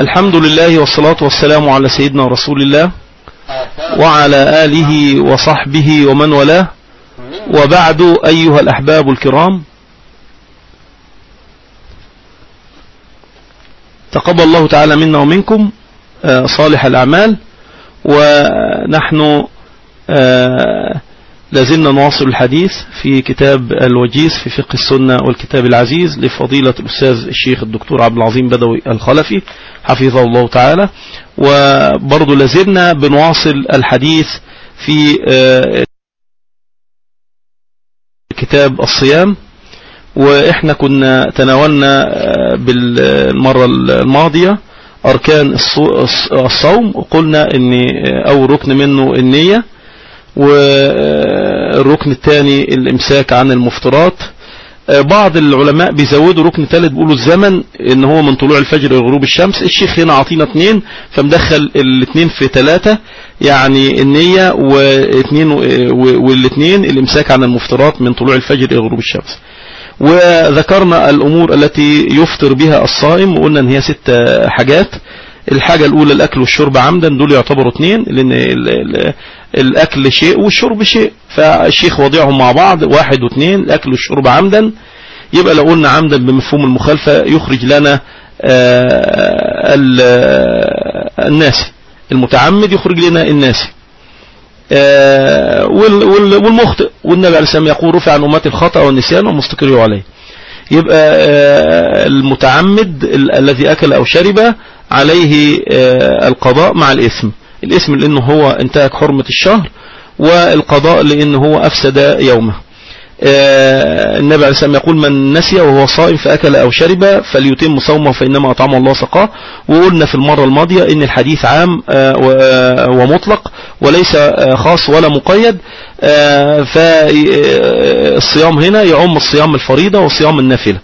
الحمد لله والصلاة والسلام على سيدنا رسول الله وعلى آله وصحبه ومن والاه. وبعد أيها الأحباب الكرام تقبل الله تعالى منا ومنكم صالح الأعمال. ونحن لازلنا نواصل الحديث في كتاب الوجيز في فقه السنة والكتاب العزيز لفضيلة الأستاذ الشيخ الدكتور عبد العظيم بدوي الخلفي حفظه الله تعالى. وبرضو لازلنا بنواصل الحديث في كتاب الصيام. وإحنا كنا تناولنا بالمرة الماضية أركان الصوم وقلنا أن أول ركن منه النية. والركن الثاني الامساك عن المفترات بعض العلماء بيزودوا ركن ثالث بيقولوا الزمن إن هو من طلوع الفجر لغروب الشمس. الشيخ هنا عطينا اثنين فمدخل الاثنين في ثلاثة يعني النية واثنين والاثنين الامساك عن المفترات من طلوع الفجر لغروب الشمس. وذكرنا الأمور التي يفطر بها الصائم وقلنا إن هي ست حاجات. الحاجة الأولى الأكل والشرب عمدا دول يعتبروا اثنين لأن الأكل شيء والشرب شيء. فالشيخ وضعهم مع بعض واحد واثنين الأكل والشرب عمدا. يبقى لو قلنا عمدا بمفهوم المخالفة يخرج لنا الناس. المتعمد يخرج لنا الناس. والمخطئ. والنبي عليه السلام يقول رفع عن أمات الخطأ والنسيان ومستقر عليه. يبقى المتعمد الذي أكل أو شرب عليه القضاء مع الإثم. الإثم لأنه هو انتهك حرمة الشهر والقضاء لأنه هو أفسد يومه. النبي عليه السلام يقول من نسي وهو صائم فأكل أو شرب فليتم صومه فإنما أطعمه الله سقاه وقلنا في المرة الماضية إن الحديث عام ومطلق وليس خاص ولا مقيد. فالصيام هنا يعم الصيام الفريضة وصيام النافلة.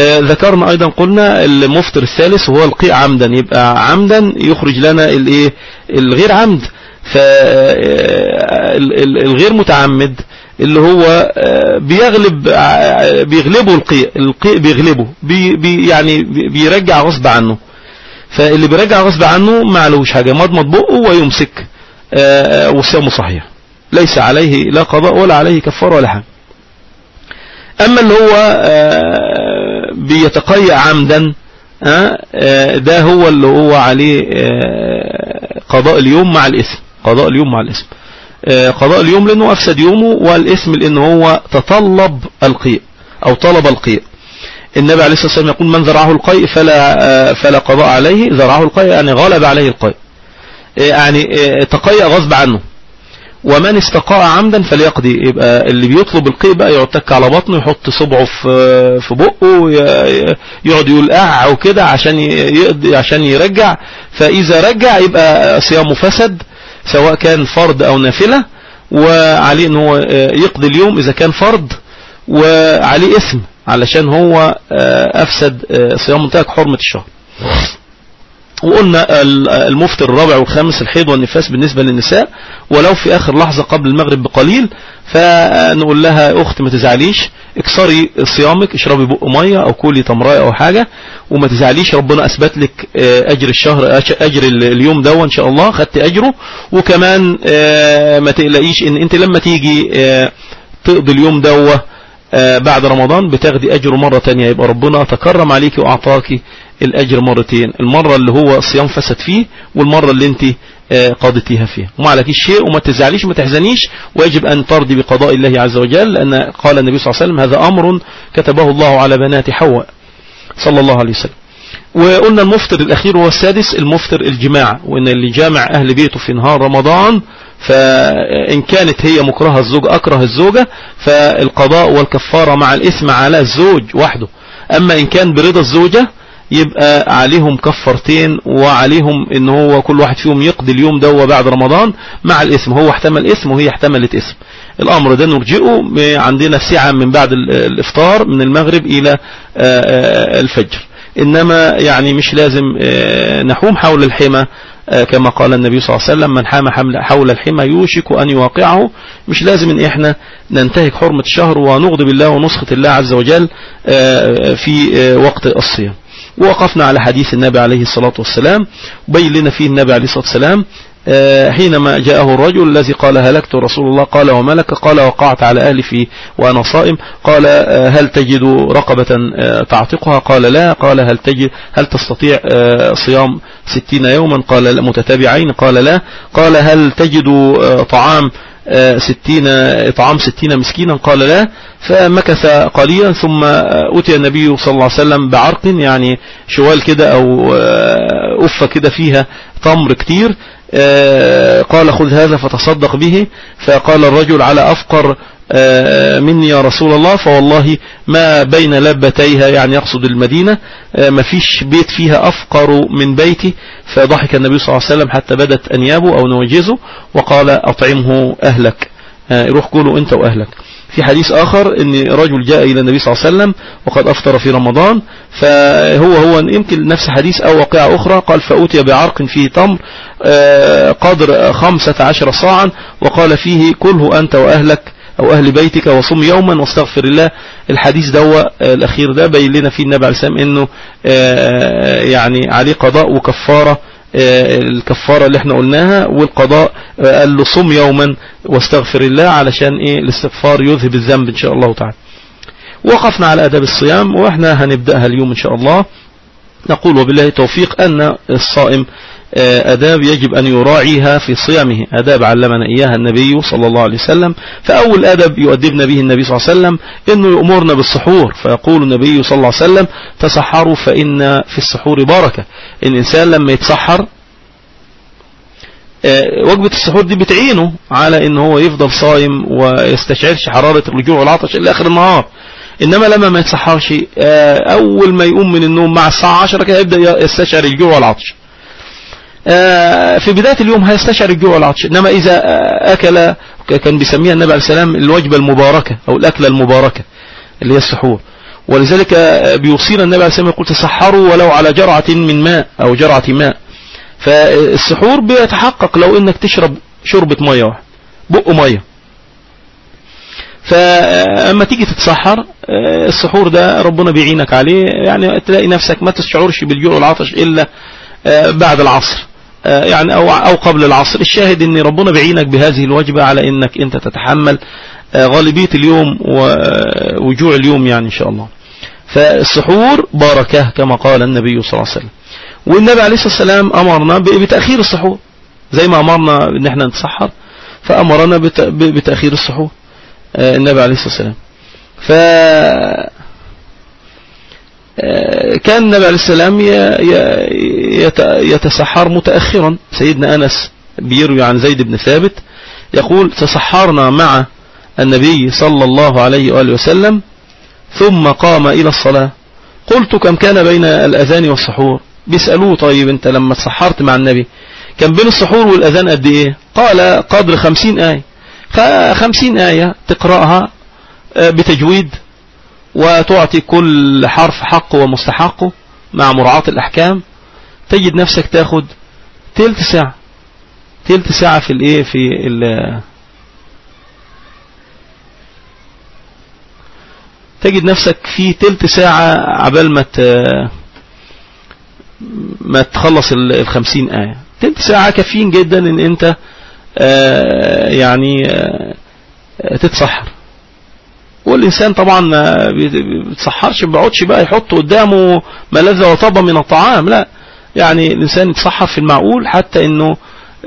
ذكرنا أيضا قلنا المفطر الثالث هو القيء عمدا. يبقى عمدا يخرج لنا الإيه؟ الغير عمد. فالغير متعمد. اللي هو بيغلب بيغلبه القيء القيء بيغلبه بي بي يعني بيرجع غصب عنه. فاللي بيرجع غصب عنه ما عليهوش حاجة مضمض بقه ويمسك وصيامه صحيح. ليس عليه لا قضاء ولا عليه كفاره ولا حاجة. أما اللي هو بيتقيأ عمدا ده هو اللي هو عليه قضاء اليوم مع الاسم قضاء اليوم مع الاسم قضاء اليوم لأنه أفسد يومه والاسم لأنه هو تطلب القيء أو طلب القيء. النبي عليه الصلاة والسلام يقول من ذرعه القيء فلا, فلا قضاء عليه ذرعه القيء يعني غلب عليه القيء. يعني تقيأ غصب عنه. ومن استقاء عمدا فليقضي. يبقى اللي بيطلب القيء بقى يعتك على بطنه يحط صبعه في في بقه يقعد يقول أه وكده عشان عشان يرجع. فإذا رجع يبقى صيامه فسد سواء كان فرض أو نافلة وعليه إن هو يقضي اليوم إذا كان فرض وعليه اسم علشان هو أفسد صيام انتهك حرمة الشهر. وقلنا المفتر الرابع والخامس الحيض والنفاس بالنسبة للنساء ولو في آخر لحظة قبل المغرب بقليل فنقول لها أخت ما تزعليش اكسري صيامك اشربي بق مية أو كولي تمراية أو حاجة وما تزعليش ربنا أثبت لك أجر الشهر أجر اليوم ده إن شاء الله خدت أجره. وكمان ما تقلقيش إن أنت لما تيجي تقضي اليوم ده بعد رمضان بتاخدي أجره مرة تانية يبقى ربنا تكرم عليك وأعطاكي الأجر مرتين المرة اللي هو الصيام فسد فيه والمرة اللي انت قضيتيها فيها وما عليكيش شيء وما تزعليش وما تحزنيش ويجب أن ترضي بقضاء الله عز وجل لأن قال النبي صلى الله عليه وسلم هذا أمر كتبه الله على بنات حواء صلى الله عليه وسلم. وقلنا المفطر الأخير هو السادس المفطر الجماع وإن اللي جامع أهل بيته في نهار رمضان فإن كانت هي مكرهة الزوج أكره الزوجة فالقضاء والكفارة مع الإثم على الزوج وحده. أما إن كان برضا الزوجة يبقى عليهم كفرتين وعليهم إن هو كل واحد فيهم يقضي اليوم ده بعد رمضان مع الاسم هو احتمل اسم وهي احتملت اسم الأمر ده نرجئه عندنا سعة من بعد الإفطار من المغرب إلى الفجر. إنما يعني مش لازم نحوم حول الحمى كما قال النبي صلى الله عليه وسلم من حام حول الحمى يوشك أن يواقعه مش لازم إن إحنا ننتهك حرمة الشهر ونغضب الله ونسخط الله عز وجل في وقت الصيام. ووقفنا على حديث النبي عليه الصلاة والسلام وبين لنا فيه النبي عليه الصلاة والسلام آه، حينما جاءه الرجل الذي قال هلكت رسول الله قال وملك قال وقعت على أهلي في وأنا صائم. قال آه، هل تجد رقبة آه، تعتقها؟ قال لا. قال هل تجد هل تستطيع صيام ستين يوما؟ قال متتابعين؟ قال لا. قال هل تجد طعام ستين إطعام ستين مسكينا قال لا فمكث قليلا ثم أتي النبي صلى الله عليه وسلم بعرق يعني شوال كده أو أفة كده فيها تمر كتير آه، قال خذ هذا فتصدق به فقال الرجل على أفقر آه، مني يا رسول الله فوالله ما بين لبتيها يعني يقصد المدينة آه، ما فيش بيت فيها أفقر من بيتي. فضحك النبي صلى الله عليه وسلم حتى بدت أنيابه أو نوجزه وقال أطعمه أهلك. روح قولوا أنت وأهلك. في حديث آخر إن رجل جاء إلى النبي صلى الله عليه وسلم وقد أفطر في رمضان فهو هو يمكن نفس حديث أو واقعة أخرى. قال فأوتي بعرق فيه تمر آه، قدر خمسة عشر صاعا وقال فيه كله أنت وأهلك. أو أهل بيتك وصم يوما واستغفر الله. الحديث دوا آه، الأخير ده بين لنا فيه النبي عليه السلام إنه آه، يعني عليه قضاء وكفارة الكفارة اللي إحنا قلناها والقضاء قال له صم يوما واستغفر الله علشان إيه؟ الاستغفار يذهب الذنب إن شاء الله تعالى. وقفنا على أداب الصيام وإحنا هنبدأها اليوم إن شاء الله. نقول وبالله التوفيق أن الصائم آه، أداب يجب أن يراعيها في صيامه. أداب علمنا إياها النبي صلى الله عليه وسلم. فأول أدب يؤدبنا به النبي صلى الله عليه وسلم إنه يأمرنا بالسحور. فيقول النبي صلى الله عليه وسلم تسحروا فإن في السحور بركة. الإنسان لما يتسحر آه، وجبة السحور دي بتعينه على إن هو يفضل صايم ويستشعرش حرارة الرجوع والعطش إلى آخر النهار. إنما لما ما يتصحرش آه، أول ما يقوم من النوم مع الساعة 10 كده يبدأ يستشعر الجوع والعطش. آه، في بداية اليوم هيستشعر الجوع والعطش. إنما إذا أكل كان بيسميها النبي عليه السلام الوجبة المباركة أو الأكلة المباركة اللي هي السحور. ولذلك بيوصينا النبي عليه السلام يقول تسحروا ولو على جرعة من ماء أو جرعة ماء. فالسحور بيتحقق لو إنك تشرب شربة مية واحد بق مية. فأما تيجي تتسحر آه، السحور ده ربنا بيعينك عليه. يعني تلاقي نفسك ما تشعرش بالجوع والعطش إلا آه، بعد العصر. آه، يعني أو أو قبل العصر. الشاهد إن ربنا بيعينك بهذه الوجبة على إنك أنت تتحمل غالبية اليوم وجوع اليوم يعني إن شاء الله. فالسحور بركة كما قال النبي صلى الله عليه وسلم. والنبي عليه الصلاة والسلام أمرنا بتأخير السحور. زي ما أمرنا إن إحنا نتسحر فأمرنا بتأخير السحور. النبي عليه الصلاة والسلام. ف كان النبي عليه السلام يتسحر متأخرا. سيدنا أنس بيروي عن زيد بن ثابت يقول تسحرنا مع النبي صلى الله عليه وآله وسلم ثم قام إلى الصلاة. قلت كم كان بين الأذان والسحور؟ بيسألوه طيب أنت لما تسحرت مع النبي. كان بين السحور والأذان قد إيه؟ قال قدر خمسين آية. خمسين آية تقرأها آه، بتجويد وتعطي كل حرف حقه ومستحقه مع مراعاة الأحكام. تجد نفسك تاخد تلت ساعة تلت ساعة في الإيه في ال تجد نفسك في تلت ساعة عبال ما ما تخلص الخمسين آية. تلت ساعة كافيين جدا إن أنت يعني آه، تتسحر. والإنسان طبعا ما بيتسحرش ما بيقعدش بقى يحط قدامه ملذة وطبة من الطعام لا. يعني الإنسان يتسحر في المعقول حتى أنه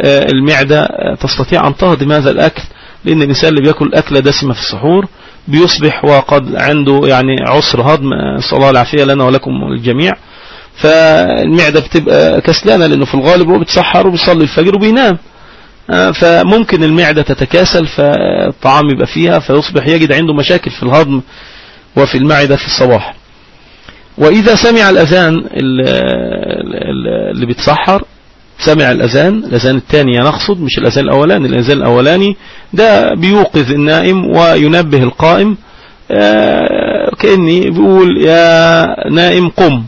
آه، المعدة تستطيع أن تهضم هذا الأكل لأن الإنسان اللي بيأكل أكلة دسمة في السحور بيصبح وقد عنده يعني عسر هضم صلى الله العافية لنا ولكم الجميع. فالمعدة بتبقى كسلانة لأنه في الغالب هو بتسحر وبيصلي الفجر وبينام. آه، فممكن المعدة تتكاسل فالطعام يبقى فيها فيصبح يجد عنده مشاكل في الهضم وفي المعدة في الصباح. وإذا سمع الأذان اللي بيتسحر سمع الأذان الأذان الثاني نقصد مش الأذان الأولاني الأذان الأولاني ده بيوقظ النائم وينبه القائم آه، كأني بيقول يا نائم قم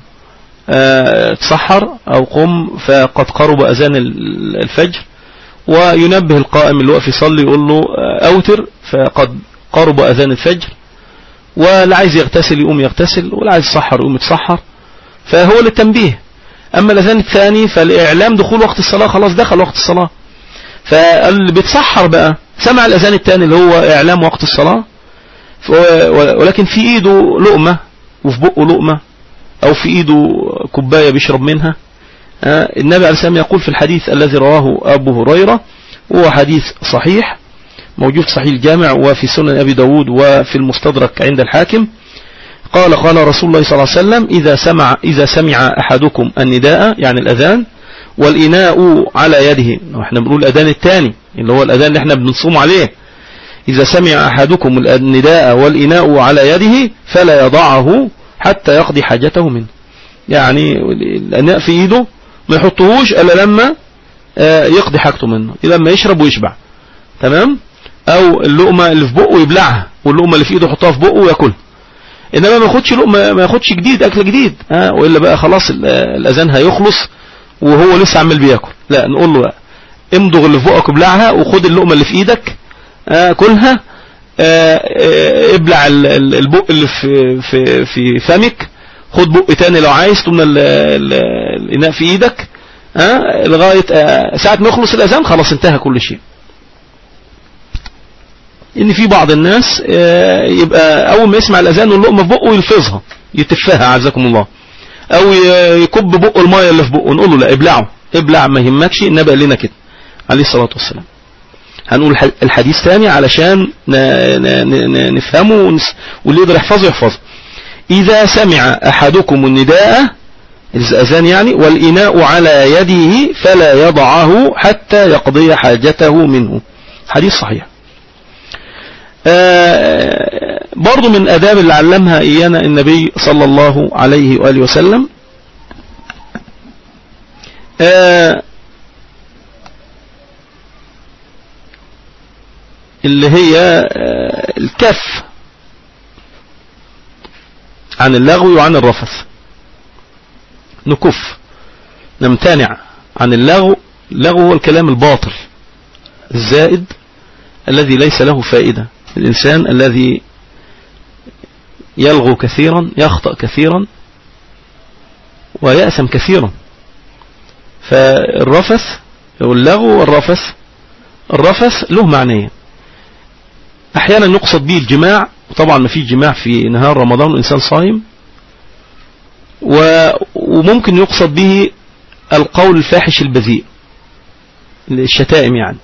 آه، تسحر أو قم فقد قرب أذان الفجر. وينبه القائم اللي واقف يصلي يقول له آه، أوتر فقد قرب أذان الفجر واللي عايز يغتسل يقوم يغتسل واللي عايز يسحر يقوم يتسحر فهو للتنبيه. أما الأذان الثاني فالإعلام دخول وقت الصلاة خلاص دخل وقت الصلاة. فاللي بيتسحر بقى سمع الأذان الثاني اللي هو إعلام وقت الصلاة ولكن في إيده لقمة وفي بقه لقمة أو في إيده كوباية بيشرب منها. النبي عليه السلام يقول في الحديث الذي رواه أبو هريرة وهو حديث صحيح موجود في صحيح الجامع وفي سنن أبي داود وفي المستدرك عند الحاكم. قال قال رسول الله صلى الله عليه وسلم إذا سمع, إذا سمع أحدكم النداء يعني الأذان والإناء على يده إحنا بنقول الأذان الثاني اللي هو الأذان اللي إحنا بنصوم عليه. إذا سمع أحدكم النداء والإناء على يده فلا يضعه حتى يقضي حاجته منه. يعني الإناء في إيده ما يحطهوش إلا لما آه، يقضي حاجته منه. لما يشرب ويشبع. تمام؟ أو اللقمة اللي في بقه يبلعها واللقمة اللي في إيده يحطها في بقه ويأكلها. إنما ما ياخدش لقمة ما ياخدش جديد أكل جديد. ها وإلا بقى خلاص الأذان هيخلص وهو لسه عمال بياكل. لا نقول له بقى امضغ اللي في بقك وبلعها وخد اللقمة اللي في إيدك آه كلها آه ابلع البق اللي في في في فمك خد بق تاني لو عايز تمنى الإناء في إيدك ها لغاية آه ساعة ما يخلص الأذان خلاص انتهى كل شيء. إن في بعض الناس آه، يبقى أول ما يسمع الأذان واللقمة في بقه يلفظها يتفها عزكم الله. أو يكب بقه المايه اللي في بقه نقول له لا ابلعه. ابلع ما يهمكش النبي قال لنا كده عليه الصلاة والسلام. هنقول الحديث تاني علشان نفهمه واللي يقدر يحفظه يحفظه. إذا سمع أحدكم النداء الأذان يعني والإناء على يده فلا يضعه حتى يقضي حاجته منه. حديث صحيح. آه، برضو من أداب اللي علمها إيانا النبي صلى الله عليه وآله وسلم آه، اللي هي آه، الكف. عن اللغو وعن الرفث. نكف. نمتنع عن اللغو. اللغو هو الكلام الباطل. الزائد الذي ليس له فائدة. الإنسان الذي يلغو كثيرا يخطأ كثيرا ويأثم كثيرا. فالرفث واللغو والرفث الرفث له معنيين. أحيانا يقصد به الجماع وطبعا ما في جماع في نهار رمضان والانسان صايم. وممكن يقصد به القول الفاحش البذيء الشتائم يعني.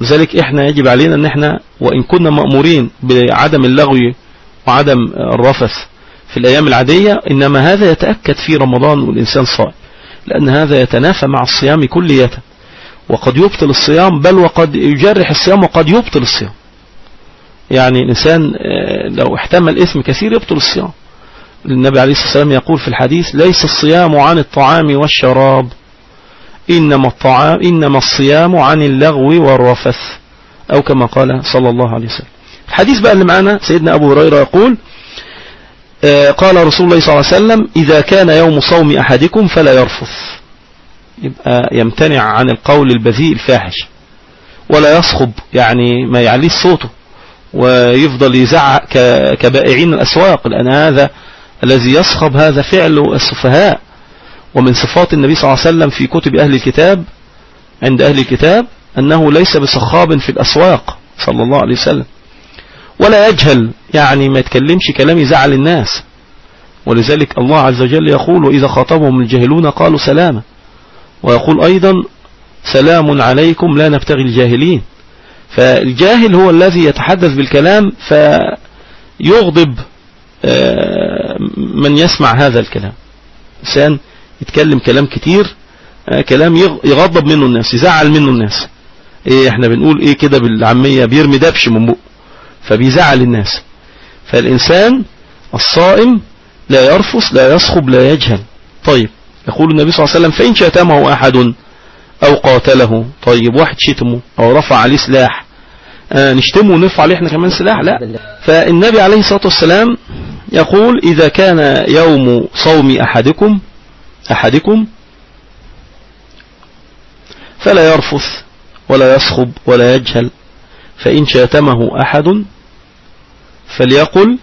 لذلك إحنا يجب علينا إن إحنا وإن كنا مأمورين بعدم اللغو وعدم الرفث في الأيام العادية إنما هذا يتأكد في رمضان والإنسان صائم لأن هذا يتنافى مع الصيام كلية وقد يبطل الصيام بل وقد يجرح الصيام وقد يبطل الصيام. يعني الإنسان آه، لو احتمل إثم كثير يبطل الصيام. النبي عليه الصلاة والسلام يقول في الحديث ليس الصيام عن الطعام والشراب إنما, الطعام إنما الصيام عن اللغو والرفث أو كما قال صلى الله عليه وسلم. الحديث بقى اللي معنا سيدنا أبو هريرة يقول آه، قال رسول الله صلى الله عليه وسلم إذا كان يوم صوم أحدكم فلا يرفث. يبقى يمتنع عن القول البذيء الفاحش. ولا يصخب يعني ما يعليش صوته. ويفضل يزعق كبائعين الأسواق. لأن هذا الذي يصخب هذا فعل السفهاء. ومن صفات النبي صلى الله عليه وسلم في كتب أهل الكتاب عند أهل الكتاب أنه ليس بصخاب في الأسواق صلى الله عليه وسلم. ولا يجهل يعني ما يتكلمش كلام يزعل الناس. ولذلك الله عز وجل يقول وإذا خاطبهم الجاهلون قالوا سلاما ويقول أيضا سلام عليكم لا نبتغي الجاهلين فالجاهل هو الذي يتحدث بالكلام فيغضب آه، من يسمع هذا الكلام. إنسان يتكلم كلام كتير آه، كلام يغضب منه الناس يزعل منه الناس. إيه إحنا بنقول إيه كده بالعامية؟ بيرمي دبش من بقه فبيزعل الناس. فالإنسان الصائم لا يرفص لا يصخب لا يجهل. طيب يقول النبي صلى الله عليه وسلم فإن شتمه أحد أو قاتله. طيب واحد شتمه أو رفع عليه سلاح. آه نشتمه ونرفع عليه إحنا كمان سلاح؟ لا. فالنبي عليه الصلاة والسلام يقول إذا كان يوم صوم أحدكم أحدكم فلا يرفث ولا يصخب ولا يجهل. فإن شاتمه أحد فليقل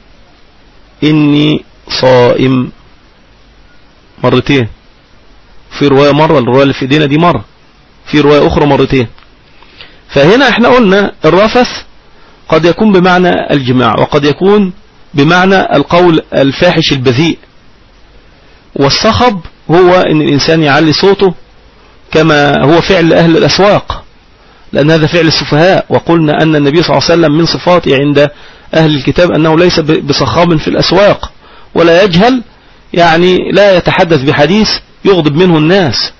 إني صائم. مرتين. في رواية مرة الرواية اللي في إيدينا دي مرة. في رواية أخرى مرتين. فهنا إحنا قلنا الرفث قد يكون بمعنى الجماع وقد يكون بمعنى القول الفاحش البذيء. والصخب هو إن الإنسان يعلي صوته كما هو فعل أهل الأسواق لأن هذا فعل السفهاء. وقلنا أن النبي صلى الله عليه وسلم من صفاته عند أهل الكتاب أنه ليس بصخاب في الأسواق ولا يجهل يعني لا يتحدث بحديث يغضب منه الناس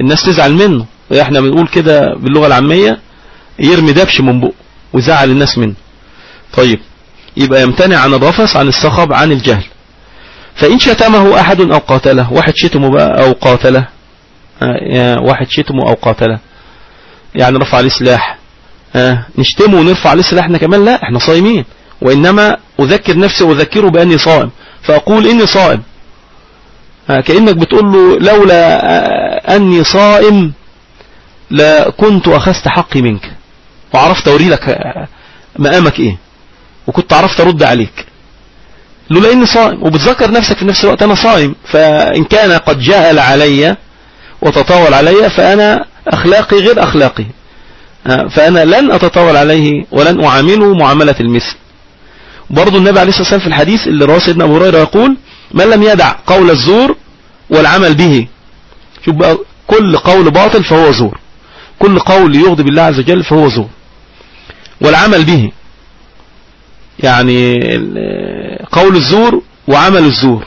الناس تزعل منه. إحنا بنقول كده باللغة العامية يرمي دبش من بقه ويزعل الناس منه. طيب يبقى يمتنع عن الرفث عن الصخب عن الجهل. فإن شتمه أحد أو قاتله واحد شتمه بقى أو قاتله. آه، واحد شتمه أو قاتله. يعني رفع عليه سلاح آه، نشتمه ونرفع عليه سلاح إحنا كمان لا إحنا صايمين. وإنما أذكر نفسي وأذكره بأني صائم. فأقول إني صائم. آه، كأنك بتقول له لولا أني صائم لكنت أخذت حقي منك. وعرفت أوري لك مقامك إيه. وكنت عرفت أرد عليك. لولا إني صائم. وبتذكر نفسك في نفس الوقت أنا صائم. فإن كان قد جهل علي وتطاول علي فأنا أخلاقي غير أخلاقي. فأنا لن أتطاول عليه ولن أعامله معاملة المثل. برضو النبي عليه الصلاة والسلام في الحديث اللي رواه سيدنا أبو هريرة يقول من لم يدع قول الزور والعمل به. شوف بقى كل قول باطل فهو زور. كل قول يغضب الله عز وجل فهو زور. والعمل به. يعني قول الزور وعمل الزور.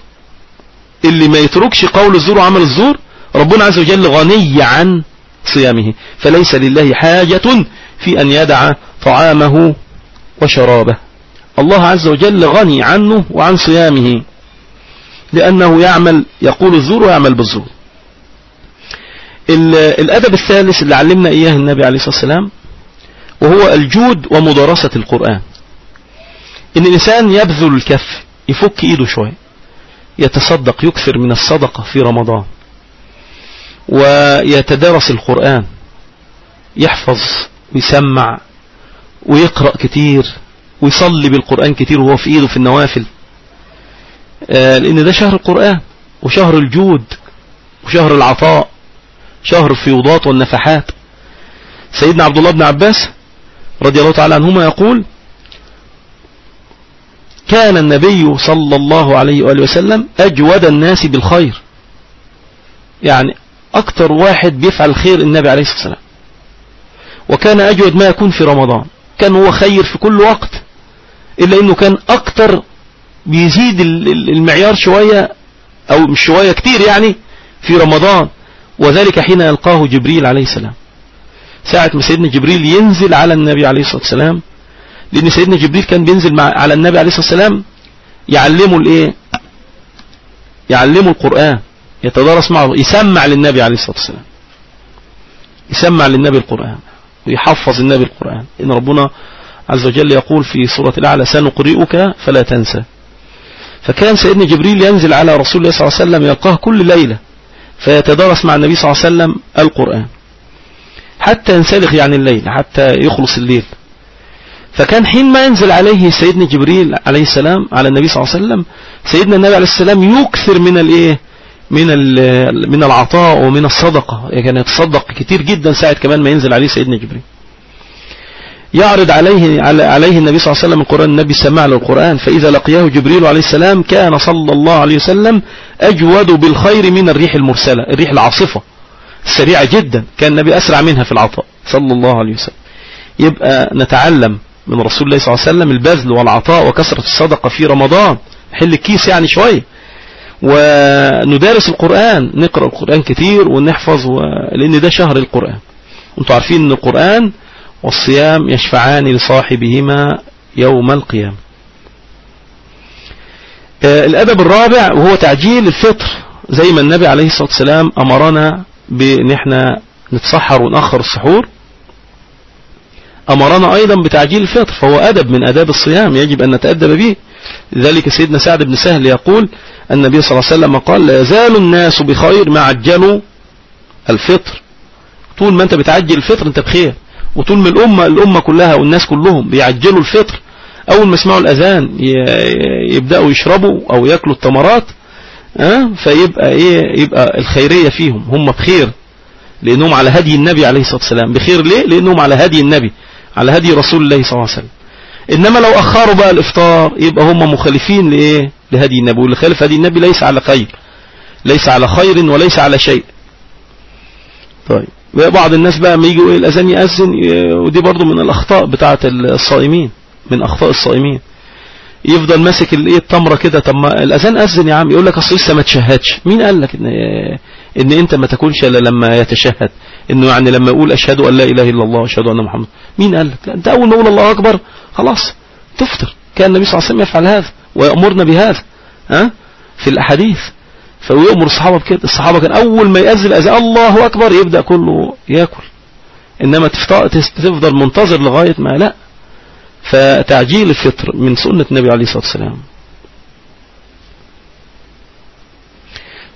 اللي ما يتركش قول الزور وعمل الزور ربنا عز وجل غني عن صيامه. فليس لله حاجة في أن يدع طعامه وشرابه. الله عز وجل غني عنه وعن صيامه. لأنه يعمل يقول الزور ويعمل بالزور. الأدب الثالث اللي علمنا إياه النبي عليه الصلاة والسلام وهو الجود ومدارسة القرآن. إن الإنسان يبذل الكف يفك إيده شوية يتصدق يكثر من الصدقة في رمضان ويتدرس القرآن يحفظ ويسمع ويقرأ كتير ويصلي بالقرآن كتير وهو في إيده في النوافل. آه، لأن ده شهر القرآن وشهر الجود وشهر العطاء. شهر الفيوضات والنفحات. سيدنا عبد الله بن عباس رضي الله تعالى عنهما يقول كان النبي صلى الله عليه وآله وسلم أجود الناس بالخير. يعني أكتر واحد بيفعل خير النبي عليه الصلاة والسلام. وكان أجود ما يكون في رمضان. كان هو خير في كل وقت إلا أنه كان أكتر بيزيد المعيار شوية أو مش شوية كتير يعني في رمضان. وذلك حين يلقاه جبريل عليه السلام. ساعة ما سيدنا جبريل ينزل على النبي عليه الصلاة والسلام لأن سيدنا جبريل كان بينزل مع على النبي عليه الصلاة والسلام يعلمه الإيه؟ يعلمه القرآن يتدرس معه يسمع للنبي عليه الصلاة والسلام. يسمع للنبي القرآن ويحفظ النبي القرآن. إن ربنا عز وجل يقول في سورة الأعلى سنقرئك فلا تنسى. فكان سيدنا جبريل ينزل على رسول الله صلى الله عليه وسلم يلقاه كل ليلة. فيتدرس مع النبي صلى الله عليه وسلم القرآن. حتى ينسلخ يعني الليل حتى يخلص الليل. فكان حين ما ينزل عليه سيدنا جبريل عليه السلام على النبي صلى الله عليه وسلم سيدنا النبي عليه السلام يكثر من الايه من من العطاء ومن الصدقة. يعني يتصدق كتير جدا ساعة كمان ما ينزل عليه سيدنا جبريل. يعرض عليه عليه النبي صلى الله عليه وسلم القرآن النبي سمع له القرآن فإذا لقياه جبريل عليه السلام كان صلى الله عليه وسلم أجود بالخير من الريح المرسلة الريح العاصفة سريعة جدا كان النبي أسرع منها في العطاء صلى الله عليه وسلم. يبقى نتعلم من رسول الله صلى الله عليه وسلم البذل والعطاء وكثرة الصدقة في رمضان حل الكيس يعني شوية. وندارس القرآن نقرأ القرآن كتير ونحفظ و... لأن ده شهر القرآن. وأنتم عارفين إن القرآن والصيام يشفعان لصاحبهما يوم القيامة. آه، الأدب الرابع وهو تعجيل الفطر. زي ما النبي عليه الصلاة والسلام أمرنا بأن إحنا نتسحر ونأخر السحور أمرنا أيضا بتعجيل الفطر فهو أدب من أداب الصيام يجب أن نتأدب به. لذلك سيدنا سعد بن سهل يقول النبي صلى الله عليه وسلم قال لا يزال الناس بخير ما عجلوا الفطر. طول ما أنت بتعجل الفطر أنت بخير. وطول ما الأمة الأمة كلها والناس كلهم بيعجلوا الفطر أول ما يسمعوا الأذان يبدأوا يشربوا أو يأكلوا التمرات أه؟ فيبقى إيه يبقى الخيرية فيهم هم بخير لأنهم على هدي النبي عليه الصلاة والسلام. بخير ليه؟ لأنهم على هدي النبي على هدي رسول الله صلى الله عليه وسلم. إنما لو أخروا بقى الإفطار يبقى هم مخالفين لإيه؟ لهدي النبي. واللي خالف هدي النبي ليس على خير ليس على خير وليس على شيء. طيب. بعض الناس بقى ما يجوا الأذان يأذن ودي برضو من الأخطاء بتاعه الصائمين من أخطاء الصائمين. يفضل ماسك الايه التمرة كده طب ما الأذان أذن يا عم. يقول لك أصل لسه ما تشهدش. مين قال لك ان إن أنت ما تكونش إلا لما يتشهد؟ إنه يعني لما يقول أشهد أن لا إله إلا الله وأشهد أن محمد. مين قال لك؟ لا أنت أول ما يقول الله أكبر خلاص تفطر. كأن النبي صلى الله عليه وسلم يفعل هذا ويأمرنا بهذا. ها؟ في الأحاديث. فيأمر الصحابة بكده. الصحابة كان أول ما يأذن الأذان الله أكبر يبدأ كله يأكل. إنما تفضل منتظر لغاية ما لا. فتعجيل الفطر من سنة النبي عليه الصلاة والسلام.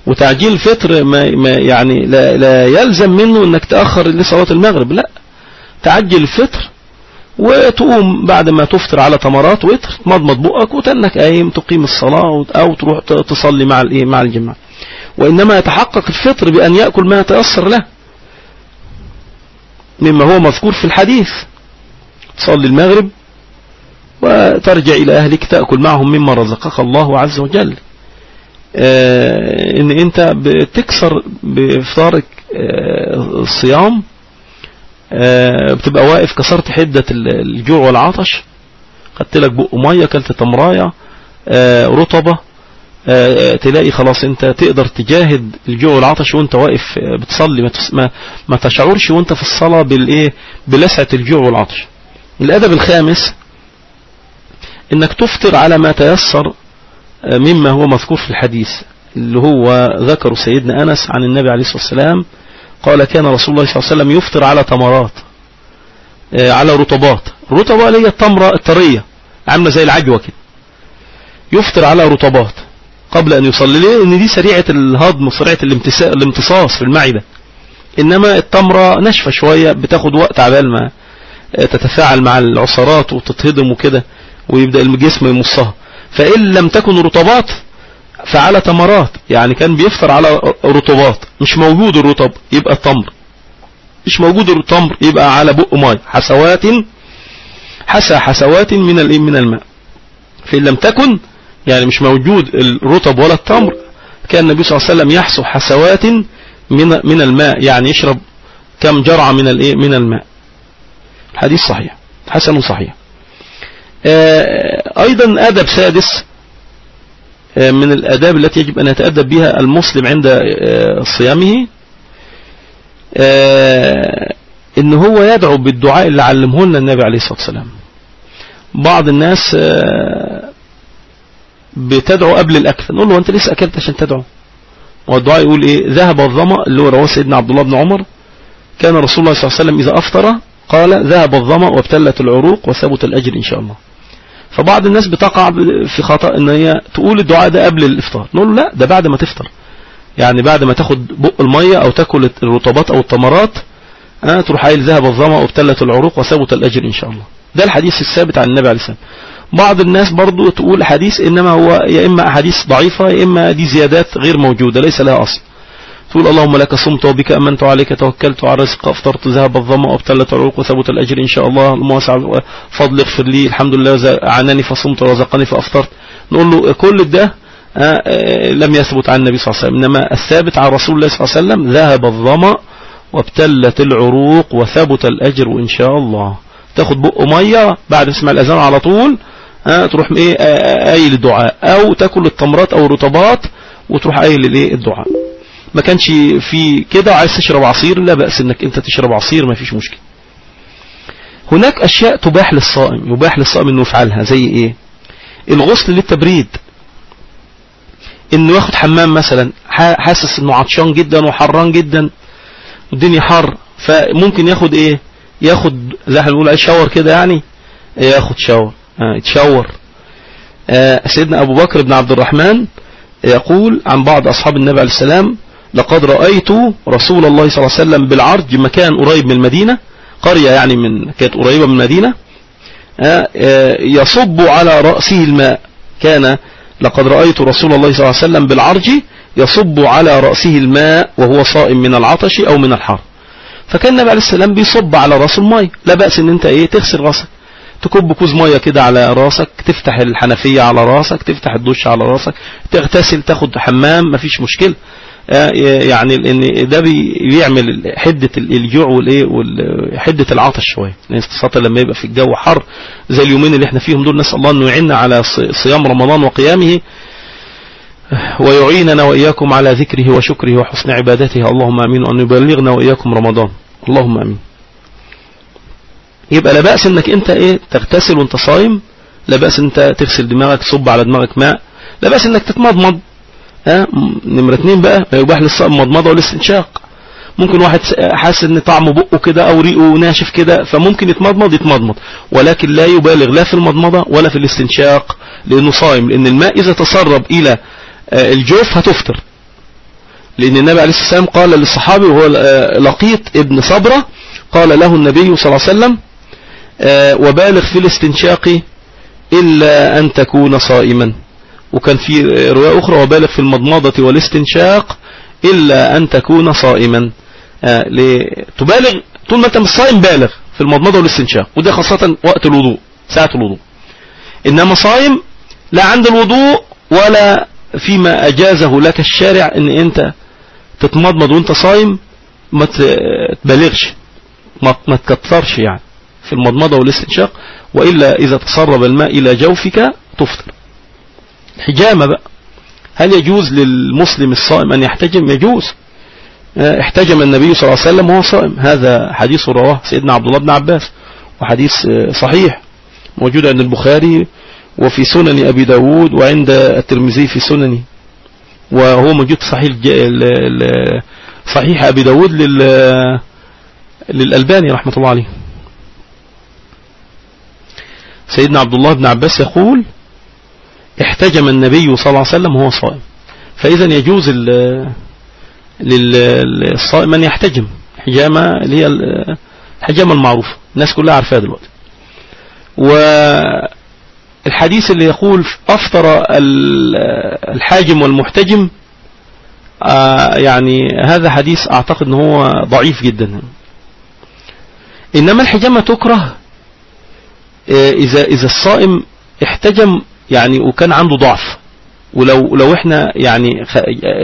وتعجيل الفطر ما ما يعني لا, لا يلزم منه إنك تأخر لصلاة المغرب. لا. تعجل الفطر وتقوم بعد ما تفطر على تمرات وتر تمضمض بقك وتنك قايم تقيم الصلاة أو تروح تصلي مع الإيه مع الجماعة. وإنما يتحقق الفطر بأن يأكل ما يتيسر له. مما هو مذكور في الحديث. تصلي المغرب وترجع إلى أهلك تأكل معهم مما رزقك الله عز وجل. آه إن أنت بتكسر بإفطارك آه الصيام بتبقى واقف كسرت حدة الجوع والعطش خدت لك بق مية كلت تمراية آه رطبة آه تلاقي خلاص انت تقدر تجاهد الجوع والعطش وانت واقف بتصلي ما, ما تشعرش وانت في الصلاة بالإيه؟ بلسعة الجوع والعطش. الأدب الخامس إنك تفطر على ما تيسر مما هو مذكور في الحديث اللي هو ذكر سيدنا أنس عن النبي عليه الصلاة والسلام قال كان رسول الله صلى الله عليه وسلم يفطر على تمرات على رطبات. الرطبة اللي هي التمرة الطرية عاملة زي العجوة كده. يفطر على رطبات قبل أن يصلي ليه؟ ان دي سريعة الهضم وسريعة الامتصاص في المعدة. إنما التمرة ناشفة شوية بتاخد وقت عبال ما تتفاعل مع العصارات وتتهضم وكده ويبدأ الجسم يمصها. فإن لم تكن رطبات فعلى تمرات. يعني كان بيفطر على رطبات مش موجود الرطب يبقى التمر. مش موجود التمر يبقى على بق ماء حسوات حسى حسوات من من الماء. فإن لم تكن يعني مش موجود الرطب ولا التمر كان النبي صلى الله عليه وسلم يحسو حسوات من من الماء. يعني يشرب كم جرعة من الايه من الماء. الحديث صحيح. حسن صحيح. أيضا أدب سادس. من الأداب التي يجب أن يتأدب بها المسلم عند صيامه إن هو يدعو بالدعاء اللي علمه لنا النبي عليه الصلاة والسلام. بعض الناس بتدعو قبل الأكل. نقول له أنت لسه أكلت عشان تدعو. والدعاء يقول إيه؟ ذهب الظمأ اللي هو رواه سيدنا عبد الله بن عمر. كان رسول الله صلى الله عليه وسلم إذا أفطر قال ذهب الظمأ وابتلت العروق وثبت الأجر إن شاء الله. فبعض الناس بتقع في خطأ إن هي تقول الدعاء ده قبل الإفطار. نقول له لا ده بعد ما تفطر. يعني بعد ما تاخد بق المية أو تاكل الرطبات أو التمرات أه تروح قايل ذهب الظمأ وابتلت العروق وثبت الأجر إن شاء الله. ده الحديث الثابت عن النبي عليه السلام. بعض الناس برضو تقول حديث إنما هو يا إما أحاديث ضعيفة يا إما دي زيادات غير موجودة ليس لها أصل. تقول اللهم لك صمت وبك أمنت عليك توكلت على رزق أفطرت ذهب الظمأ وابتلت العروق وثبت الأجر إن شاء الله. المواسع فضل اغفر لي. الحمد لله عناني فصمت ورزقني فأفطرت. نقول له كل ده لم يثبت عن النبي صلى الله عليه وسلم. إنما الثابت عن رسول الله صلى الله عليه وسلم ذهب الظمأ وابتلت العروق وثبت الأجر إن شاء الله. تاخد بق مية بعد اسمع الأذان على طول تروح إيه قايل الدعاء. أو تاكل التمرات أو الرطبات وتروح قايل الإيه الدعاء. ما كانش في كده عايز تشرب عصير لا بأس إنك أنت تشرب عصير ما فيش مشكلة. هناك أشياء تباح للصائم يباح للصائم إنه يفعلها زي إيه؟ الغسل للتبريد. إنه ياخد حمام مثلا حاسس إنه عطشان جدا وحران جدا والدنيا حر فممكن ياخد إيه؟ ياخد زي ما بنقول شاور كده يعني؟ ياخد شاور آه يتشاور. آه سيدنا أبو بكر بن عبد الرحمن يقول عن بعض أصحاب النبي عليه السلام لقد رأيت رسول الله صلى الله عليه وسلم بالعرج مكان قريب من المدينة قرية يعني من كانت قريبة من المدينة يصب على رأسه الماء. كان لقد رأيت رسول الله صلى الله عليه وسلم بالعرج يصب على رأسه الماء وهو صائم من العطش أو من الحر. فكان النبي عليه السلام بيصب على رأس الماء. لا بأس إن أنت إيه تغسل رأسك. تكب كوز مية كده على رأسك تفتح الحنفية على رأسك تفتح الدش على رأسك تغتسل تاخد حمام مفيش مشكلة. آه، يعني إن ده بيعمل حدة الجوع والايه حدة العطش شوية. خاصة لما يبقى في الجو حر زي اليومين اللي إحنا فيهم دول نسأل الله إنه يعيننا على صيام رمضان وقيامه ويعيننا وإياكم على ذكره وشكره وحسن عبادته. اللهم أمين. وأن يبلغنا وإياكم رمضان. اللهم أمين. يبقى لا بأس إنك أنت إيه تغتسل وأنت صايم. لا بأس أنت تغسل دماغك تصب على دماغك ماء. لا بأس إنك تتمضمض. ها؟ نمرة اتنين بقى يباح للصائم مضمضة والاستنشاق ممكن واحد حاسس إن طعمه بقه كده أو ريقه ناشف كده فممكن يتمضمض يتمضمض. ولكن لا يبالغ لا في المضمضة ولا في الاستنشاق لأنه صائم لأن الماء إذا تسرب إلى آه، الجوف هتفطر. لأن النبي عليه السلام قال للصحابي وهو آه، لقيط ابن صبرة قال له النبي صلى الله عليه وسلم آه، وبالغ في الاستنشاق إلا أن تكون صائما. وكان في رواية أخرى وبالغ في المضمضة والاستنشاق إلا أن تكون صائما. آه، تبالغ طول ما أنت مش صائم بالغ في المضمضة والاستنشاق وده خاصة وقت الوضوء ساعة الوضوء. إنما صائم لا عند الوضوء ولا فيما أجازه لك الشارع إن أنت تتمضمض وأنت صائم ما تبالغش ما تكثرش يعني في المضمضة والاستنشاق وإلا إذا تسرب الماء إلى جوفك تفطر. حجامة بقى. هل يجوز للمسلم الصائم أن يحتجم؟ يجوز. آه، احتجم النبي صلى الله عليه وسلم وهو صائم. هذا حديث رواه سيدنا عبد الله بن عباس وحديث آه، صحيح. موجود عند البخاري وفي سنن أبي داود وعند الترمذي في سننه. وهو موجود صحيح صحيح أبي داود للألباني رحمة الله عليه. سيدنا عبد الله بن عباس يقول احتجم النبي صلى الله عليه وسلم وهو صائم. فإذا يجوز للصائم أن يحتجم حجامة اللي هي الحجامة المعروفة الناس كلها عارفاها دلوقتي. والحديث اللي يقول أفطر الحاجم والمحتجم آه، يعني هذا حديث أعتقد أنه هو ضعيف جدا. إنما الحجامة تكره آه، إذا إذا الصائم احتجم يعني وكان عنده ضعف. ولو لو إحنا يعني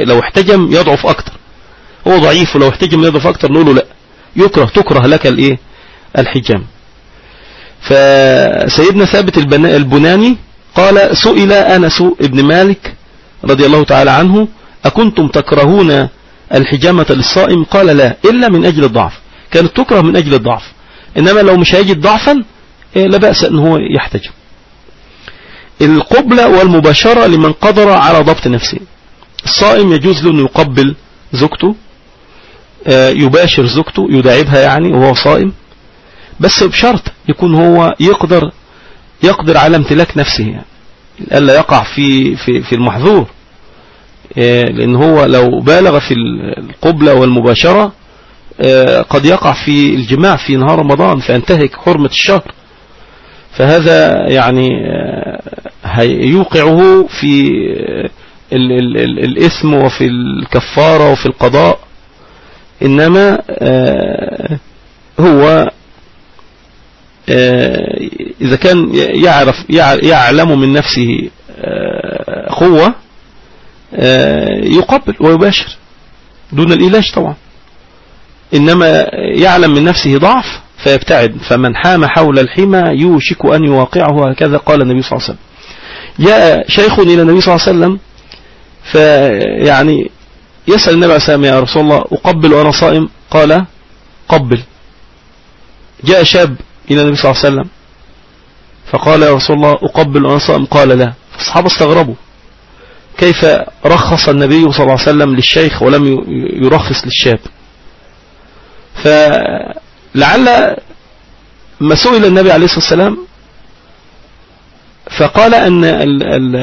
لو احتجم يضعف أكتر. هو ضعيف ولو احتجم يضعف أكتر نقول له لا. يكره تكره لك الإيه؟ الحجام. فسيدنا ثابت البناني قال سئل أنس ابن مالك رضي الله تعالى عنه أكنتم تكرهون الحجامة للصائم؟ قال لا إلا من أجل الضعف. كانت تكره من أجل الضعف. إنما لو مش هيجد ضعفا إيه، لا بأس أن هو يحتجم. القبلة والمباشرة لمن قدر على ضبط نفسه. الصائم يجوز له أن يقبل زوجته آه، يباشر زوجته يداعبها يعني وهو صائم بس بشرط يكون هو يقدر يقدر على امتلاك نفسه يعني. ألا يقع في في في المحظور آه، لأن هو لو بالغ في القبلة والمباشرة آه، قد يقع في الجماع في نهار رمضان فينتهك حرمة الشهر. فهذا يعني آه، يوقعه في ال ال ال الإثم وفي الكفارة وفي القضاء إنما آه، هو آه، إذا كان يعرف يعلم من نفسه قوة يقبل ويباشر دون الإلاج طبعا إنما يعلم من نفسه ضعف فيبتعد. فمن حام حول الحمى يوشك أن يواقعه هكذا قال النبي صلى الله عليه وسلم. جاء شيخ إلى النبي صلى الله عليه وسلم فيعني يسأل النبي عليه السلام يا رسول الله أقبل وأنا صائم؟ قال قبل. جاء شاب إلى النبي صلى الله عليه وسلم فقال يا رسول الله أقبل وأنا صائم؟ قال لا. فالصحابة استغربوا. كيف رخص النبي صلى الله عليه وسلم للشيخ ولم يرخص للشاب؟ فلعل ما سئل النبي عليه الصلاة والسلام فقال أن ال ال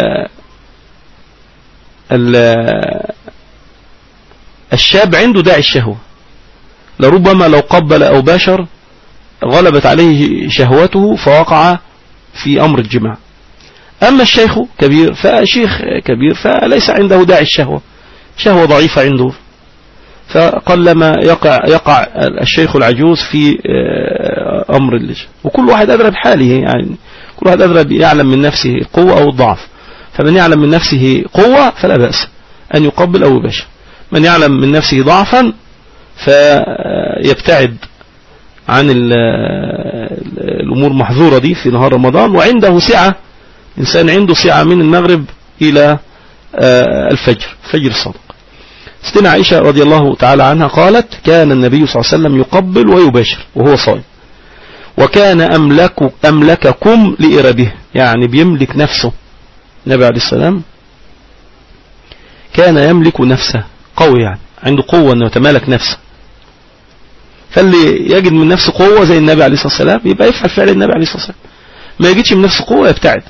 ال الشاب عنده داعي الشهوة. لربما لو قبل أو باشر غلبت عليه شهوته فوقع في أمر الجماع. أما الشيخ كبير فشيخ كبير فليس عنده داعي الشهوة. شهوة ضعيفة عنده. فقلما يقع, يقع الشيخ العجوز في آه، أمر اللجة وكل واحد أدرى بحاله يعني كل واحد أدرى يعلم من نفسه قوة أو الضعف فمن يعلم من نفسه قوة فلا بأس أن يقبل أو يباشر. من يعلم من نفسه ضعفا فيبتعد عن الأمور محظورة دي في نهار رمضان. وعنده سعة إنسان عنده سعة من المغرب إلى آه، الفجر فجر الصادق ستنا عائشة رضي الله تعالى عنها قالت كان النبي صلى الله عليه وسلم يقبل ويباشر وهو صائم. وكان أملك أملككم لإربه يعني بيملك نفسه. النبي عليه السلام كان يملك نفسه. قوي يعني. عنده قوة أنه يتمالك نفسه. فاللي يجد من نفسه قوة زي النبي عليه الصلاة والسلام يبقى يفعل فعل النبي عليه الصلاة والسلام. ما يجدش من نفسه قوة يبتعد.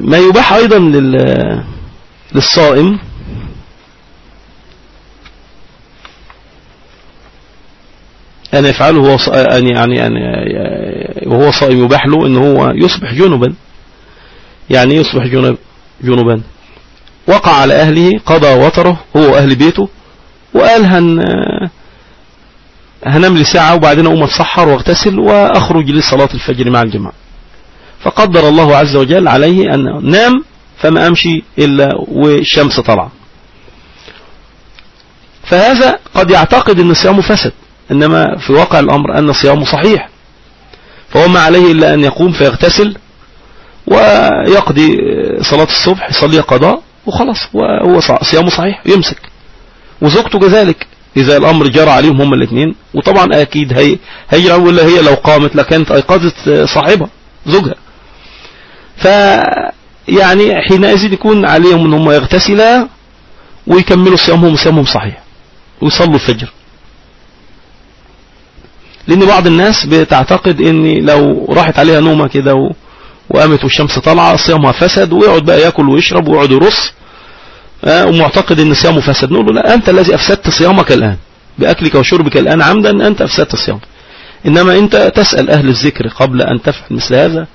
ما يباح أيضا للصائم. أن يفعله أن يعني يعني وهو صائم يباح له أن هو يصبح جنبا. يعني يصبح جنب جنبا. وقع على أهله قضى وطره هو أهل بيته وقال هن هنام لي ساعة وبعدين أقوم أتسحر وأغتسل وأخرج لصلاة الفجر مع الجماعة. فقدر الله عز وجل عليه أن نام فما أمشي إلا والشمس طلع. فهذا قد يعتقد أن صيامه فسد إنما في واقع الأمر أن صيامه صحيح. فهو ما عليه إلا أن يقوم فيغتسل ويقضي صلاة الصبح يصلي قضاء وخلاص وهو صيامه صحيح يمسك. وزوجته كذلك إذا الأمر جرى عليهم هم الاثنين وطبعا أكيد هي هي ولا هي لو قامت لكانت أيقظت صاحبها زوجها. ف يعني حينئذ يكون عليهم ان هم يغتسلا ويكملوا صيامهم وصيامهم صحيح. ويصلوا الفجر. لأن بعض الناس بتعتقد إن لو راحت عليها نومة كده وقامت والشمس طالعة صيامها فسد ويقعد بقى ياكل ويشرب ويقعد يرص آه، ومعتقد إن صيامه فسد. نقول له لا أنت الذي أفسدت صيامك الآن. بأكلك وشربك الآن عمدا أنت أفسدت صيامك. إنما أنت تسأل أهل الذكر قبل أن تفعل مثل هذا.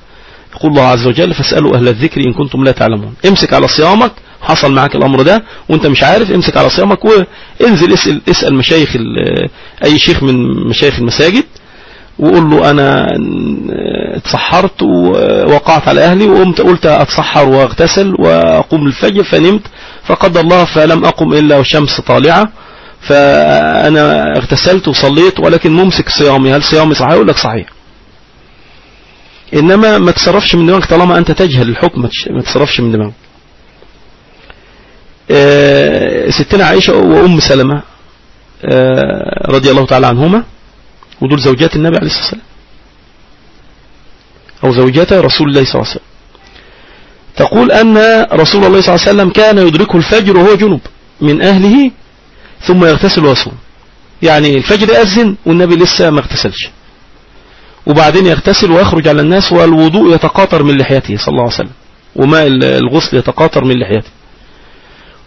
يقول الله عز وجل فاسألوا أهل الذكر إن كنتم لا تعلمون. امسك على صيامك حصل معك الأمر ده وأنت مش عارف امسك على صيامك وانزل اسأل, اسأل مشايخ أي شيخ من مشايخ المساجد وقول له أنا اتسحرت ووقعت على أهلي وقمت قلت أتسحر وأغتسل وأقوم الفجر فنمت. فقدر الله فلم أقم إلا والشمس طالعة فأنا اغتسلت وصليت ولكن ممسك صيامي. هل صيامي صحيح يقول لك صحيح؟ إنما ما تصرفش من دماغك طالما أنت تجهل الحكم ما تصرفش من دماغك. آه، ستنا عائشة وأم سلمة آه، رضي الله تعالى عنهما ودول زوجات النبي عليه الصلاة والسلام. أو زوجات رسول الله صلى الله عليه وسلم. تقول أن رسول الله صلى الله عليه وسلم كان يدركه الفجر وهو جنوب من أهله ثم يغتسل ويصوم. يعني الفجر أذن والنبي لسه ما اغتسلش. وبعدين يغتسل ويخرج على الناس والوضوء يتقاطر من لحيته صلى الله عليه وسلم. وماء الغسل يتقاطر من لحيته.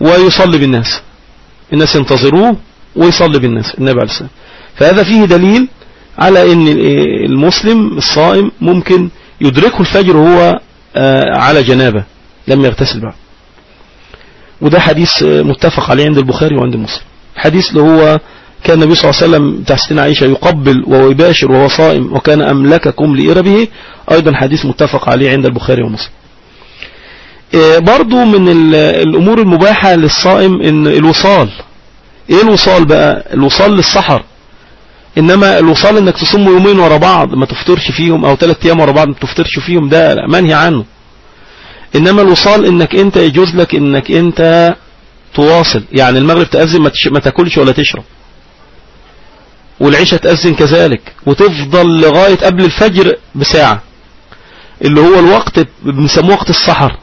ويصلي بالناس. الناس ينتظروه ويصلي بالناس النبي عليه السلام فهذا فيه دليل على إن المسلم الصائم ممكن يدركه الفجر وهو آه، على جنابة لم يغتسل بعد. وده حديث متفق عليه عند البخاري وعند مسلم. حديث اللي هو كان النبي صلى الله عليه وسلم تحسين عائشة يقبل وهو يباشر وهو صائم وكان أملككم لإربه. أيضا حديث متفق عليه عند البخاري ومسلم. إيه، برضو من الأمور المباحة للصائم إن الوصال. إيه الوصال بقى؟ الوصال للسحر. إنما الوصال إنك تصوم يومين ورا بعض ما تفطرش فيهم أو ثلاث أيام ورا بعض ما تفطرش فيهم ده منهي عنه. إنما الوصال إنك أنت يجوز لك إنك أنت تواصل. يعني المغرب تأذن ما تاكلش ولا تشرب. والعشاء تأذن كذلك وتفضل لغاية قبل الفجر بساعة. اللي هو الوقت بنسموه وقت السحر.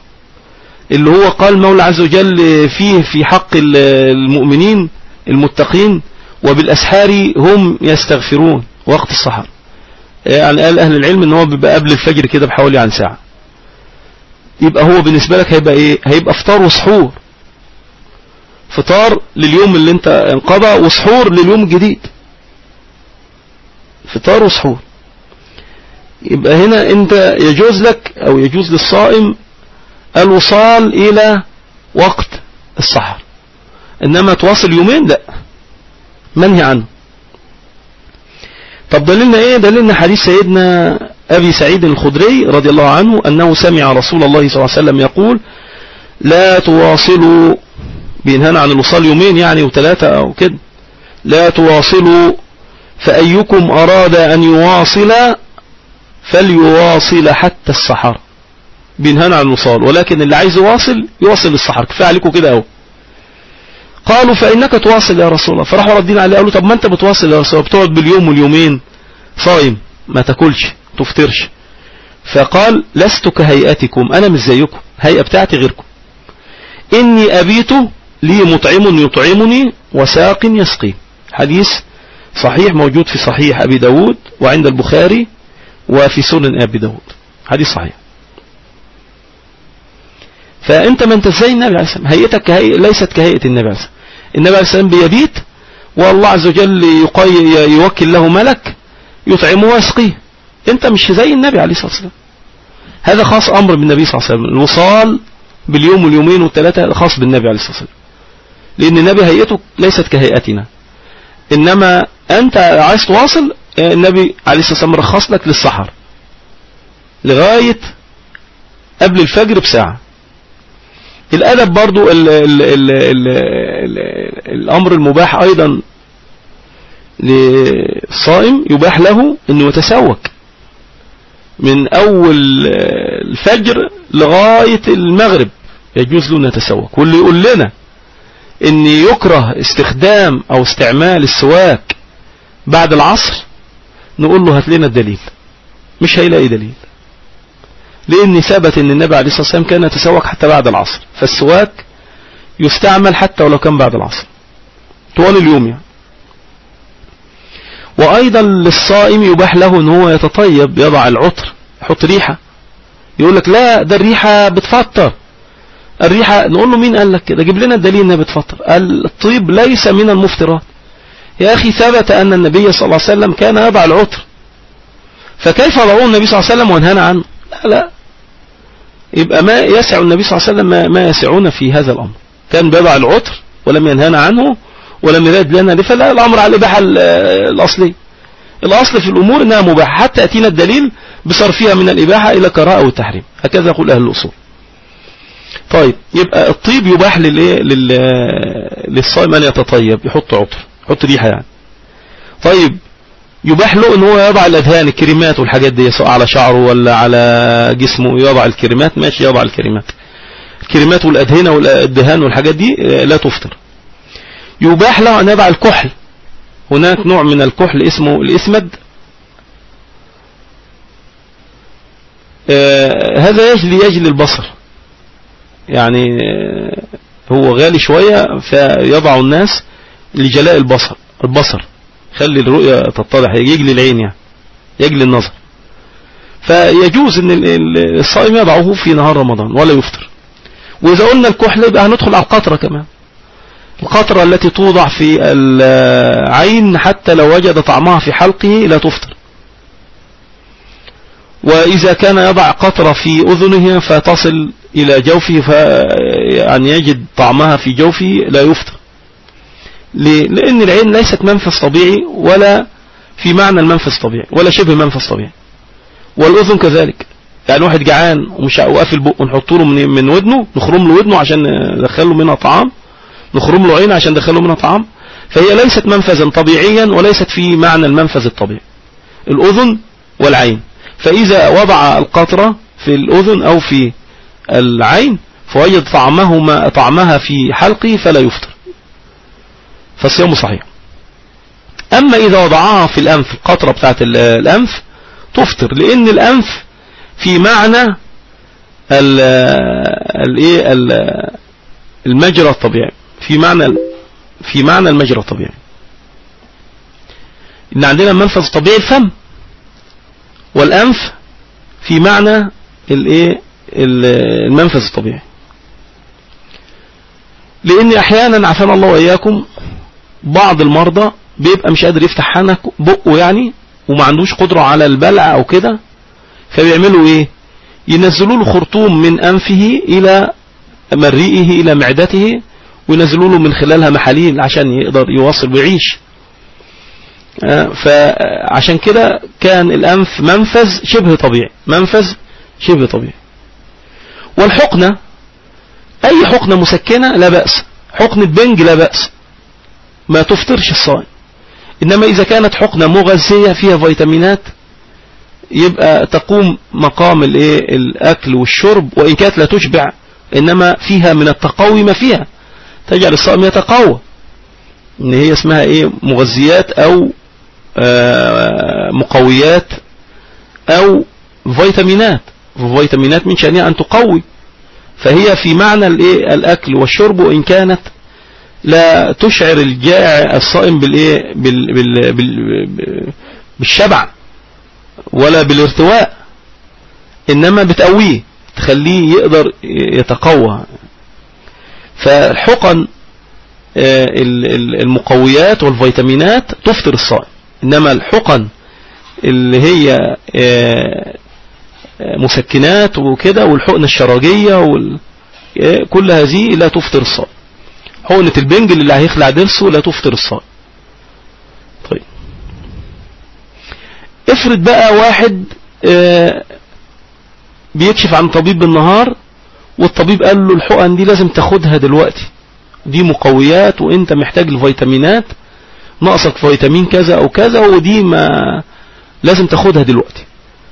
اللي هو قال المولى عز وجل فيه في حق المؤمنين المتقين وبالأسحار هم يستغفرون وقت السحر. يعني قال أهل العلم إن هو بيبقى قبل الفجر كده بحوالي عن ساعة. يبقى هو بالنسبة لك هيبقى إيه؟ هيبقى فطار وسحور. فطار لليوم اللي انت انقضى وسحور لليوم الجديد. فطار وسحور. يبقى هنا انت يجوز لك أو يجوز للصائم الوصال إلى وقت السحر. انما تواصل يومين لا. منهي عنه. طب دليلنا إيه؟ دليلنا حديث سيدنا أبي سعيد الخدري رضي الله عنه أنه سمع رسول الله صلى الله عليه وسلم يقول لا تواصلوا بينهانا عن الوصال يومين يعني وثلاثة أو كده. لا تواصلوا فأيكم أراد أن يواصل فليواصل حتى السحر. بينهانا عن الوصال. ولكن اللي عايز يواصل يواصل السحر كفاية عليكم كده أهو. قالوا فإنك تواصل يا رسول الله. فراحوا ردين عليه. قالوا طب ما أنت بتواصل يا رسول الله. بتقعد باليوم واليومين. صايم. ما تاكلش. تفطرش. فقال لست كهيئتكم. أنا مش زيكم. هيئة بتاعتي غيركم. إني أبيت لي مطعم يطعمني وساق يسقي. حديث صحيح موجود في صحيح أبي داود وعند البخاري وفي سنن أبي داود. حديث صحيح. فأنت ما انت زي النبي عليه السلام هيئتك كهيئة ليست كهيئة النبي عليه السلام النبي عليه السلام بيبيت والله عز وجل يوكل له ملك يطعمه ويسقيه. انت مش زي النبي عليه الصلاة والسلام. هذا خاص أمر بالنبي صلى الله عليه وسلم. الوصال باليوم واليومين والثلاثة خاص بالنبي عليه الصلاة والسلام. لأن النبي هيئته ليست كهيئتنا. إنما أنت عايز تواصل النبي عليه الصلاة والسلام رخص لك للسحر لغاية قبل الفجر بساعة. الأدب برضو ال ال ال ال ال الأمر المباح أيضا للصائم يباح له أنه يتسوك من أول الفجر لغاية المغرب يجوز له أن يتسوك واللي يقول لنا أن يكره استخدام أو استعمال السواك بعد العصر نقول له هات لنا الدليل. مش هيلاقي دليل. لأن ثبت أن النبي عليه الصلاة والسلام كان يتسوق حتى بعد العصر. فالسواك يستعمل حتى ولو كان بعد العصر. طوال اليوم يعني. وأيضا للصائم يباح له أن هو يتطيب يضع العطر يحط ريحة. يقول لك لا ده الريحة بتفطر. الريحة نقول له مين قال لك كده؟ جيب لنا الدليل إنها بتفطر. الطيب ليس من المفطرات. يا أخي ثبت أن النبي صلى الله عليه وسلم كان يضع العطر. فكيف ضعوه النبي صلى الله عليه وسلم وانهانا عنه. لا لا. يبقى ما يسع النبي صلى الله عليه وسلم ما, ما يسعون في هذا الأمر. كان بيضع العطر ولم ينهانا عنه ولم يرد لنا فلا الأمر على الإباحة الأصلي. الأصل في الأمور إنها مباحة. حتى أتينا الدليل بصرفها من الإباحة إلى كراءة والتحريم هكذا يقول أهل الأصول. طيب يبقى الطيب يباح للإيه؟ للصائم أن يتطيب يحط عطر يحط ريحة يعني. طيب يباح له إن هو يضع الادهان الكريمات والحاجات دي سواء على شعره ولا على جسمه يضع الكريمات ماشي يضع الكريمات. الكريمات والادهنه والدهان والحاجات دي لا تفطر. يباح له أن يضع الكحل. هناك نوع من الكحل اسمه الإسمد. آه هذا يجلي يجلي البصر. يعني آه هو غالي شوية فيضع الناس لجلاء البصر. البصر. خلي الرؤية تتضح. يجلي العين يعني. يجلي النظر. فيجوز إن الصائم يضعه في نهار رمضان ولا يفطر. وإذا قلنا الكحل يبقى هندخل على القطرة كمان. القطرة التي توضع في العين حتى لو وجد طعمها في حلقه لا تفطر. وإذا كان يضع قطرة في أذنه فتصل إلى جوفه يعني يجد طعمها في جوفه لا يفطر. ليه؟ لأن العين ليست منفذ طبيعي ولا في معنى المنفذ طبيعي ولا شبه منفذ طبيعي. والأذن كذلك. يعني واحد جعان ومش وقافل بقه نحط له من, من ودنه نخرم له ودنه عشان ندخله منها طعام نخرم له عين عشان ندخله منها طعام. فهي ليست منفذا طبيعيا وليست في معنى المنفذ الطبيعي. الأذن والعين. فإذا وضع القطرة في الأذن أو في العين فوجد طعمهما طعمها في حلقه فلا يفطر. فالصيام صحيح. أما إذا وضعها في الأنف القطرة بتاعت الأنف تفطر لأن الأنف في معنى الايه المجرى الطبيعي. في معنى في معنى المجرى الطبيعي. إن عندنا المنفذ الطبيعي الفم والأنف في معنى الايه المنفذ الطبيعي. لأن أحيانا عافانا الله وإياكم بعض المرضى بيبقى مش قادر يفتح حنك بقه يعني وما عندوش قدرة على البلع أو كده فبيعملوا إيه؟ ينزلوا له خرطوم من أنفه إلى مريئه إلى معدته وينزلوا له من خلالها محاليل عشان يقدر يواصل ويعيش. آه، فعشان كده كان الأنف منفذ شبه طبيعي منفذ شبه طبيعي. والحقنة أي حقنة مسكنة لا بأس حقنة بنج لا بأس ما تفطرش الصائم. إنما إذا كانت حقنة مغذية فيها فيتامينات يبقى تقوم مقام الايه الأكل والشرب وإن كانت لا تشبع إنما فيها من التقوي ما فيها. تجعل الصائم يتقوى. إن هي اسمها إيه مغذيات أو آه، مقويات أو فيتامينات. فيتامينات من شأنها أن تقوي. فهي في معنى الأكل والشرب وإن كانت لا تشعر الجائع الصائم بالإيه؟ بال بال بال بالشبع ولا بالارتواء إنما بتقويه تخليه يقدر يتقوى. فالحقن آه، المقويات والفيتامينات تفطر الصائم إنما الحقن اللي هي آه، مسكنات وكده والحقنة الشراجية. آه، كل هذه لا تفطر الصائم حقنة البنج اللي هيخلع درسه لا تفطر الصائم طيب. افرض بقى واحد بيكشف عن طبيب بالنهار والطبيب قال له الحقن دي لازم تاخدها دلوقتي. دي مقويات وانت محتاج الفيتامينات ناقصك فيتامين كذا أو كذا ودي ما لازم تاخدها دلوقتي.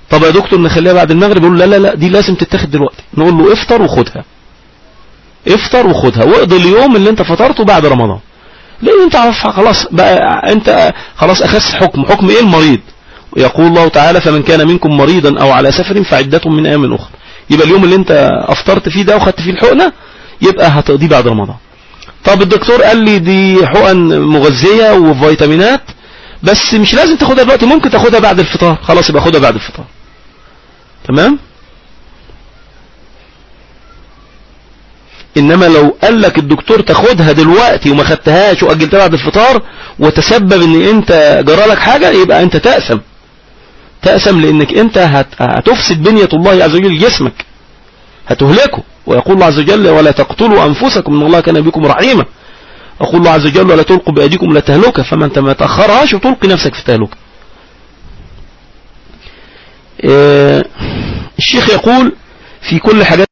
طب يا دكتور نخليها بعد المغرب؟ يقول لا لا لا دي لازم تتاخد دلوقتي. نقول له افطر وخدها. افطر وخدها. واقضي اليوم اللي انت فطرته بعد رمضان. لأن انت خلاص بقى انت خلاص أخذت حكم. حكم إيه؟ المريض. يقول الله تعالى فمن كان منكم مريضا أو على سفر فعدة من أيام أخرى. يبقى اليوم اللي انت أفطرت فيه ده وخدت فيه الحقنة يبقى هتقضيه بعد رمضان. طب الدكتور قال لي دي حقن مغذية وفيتامينات. بس مش لازم تاخدها دلوقتي ممكن تاخدها بعد الفطار. خلاص يبقى خدها بعد الفطار. تمام؟ إنما لو قال لك الدكتور تاخدها دلوقتي وما خدتهاش وأجلتها بعد الفطار وتسبب إن أنت جرى لك حاجة يبقى أنت تأسم. تأسم لأنك أنت هتفسد بنية الله عز وجل جسمك. هتهلكه. ويقول الله عز وجل ولا تقتلوا أنفسكم إن الله كان بكم رحيما. يقول الله عز وجل ولا تلقوا بأيديكم لا فما أنت ما تأخرهاش وتلقي نفسك في تهلكة آه، الشيخ يقول في كل حاجات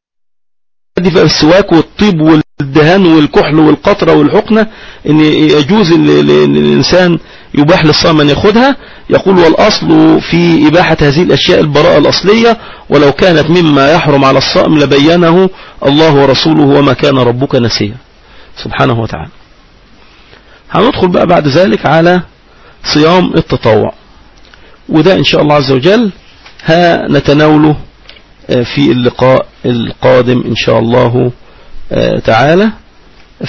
دي السواك والطيب والدهان والكحل والقطرة والحقنة إن يجوز للإنسان يباح للصائم أن يأخذها. يقول والأصل في إباحة هذه الأشياء البراءة الأصلية ولو كانت مما يحرم على الصائم لبينه الله ورسوله وما كان ربك نسيا. سبحانه وتعالى. هندخل بقى بعد ذلك على صيام التطوع. وده إن شاء الله عز وجل نتناوله آه، في اللقاء القادم إن شاء الله آه، تعالى.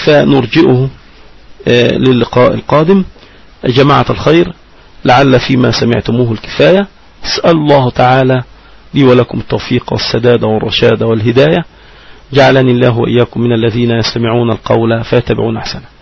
فنرجئه آه، للقاء القادم. جماعة الخير لعل فيما سمعتموه الكفاية. اسأل الله تعالى لي ولكم التوفيق والسداد والرشاد والهداية. جعلني الله وإياكم من الذين يستمعون القول فيتبعون أحسنه.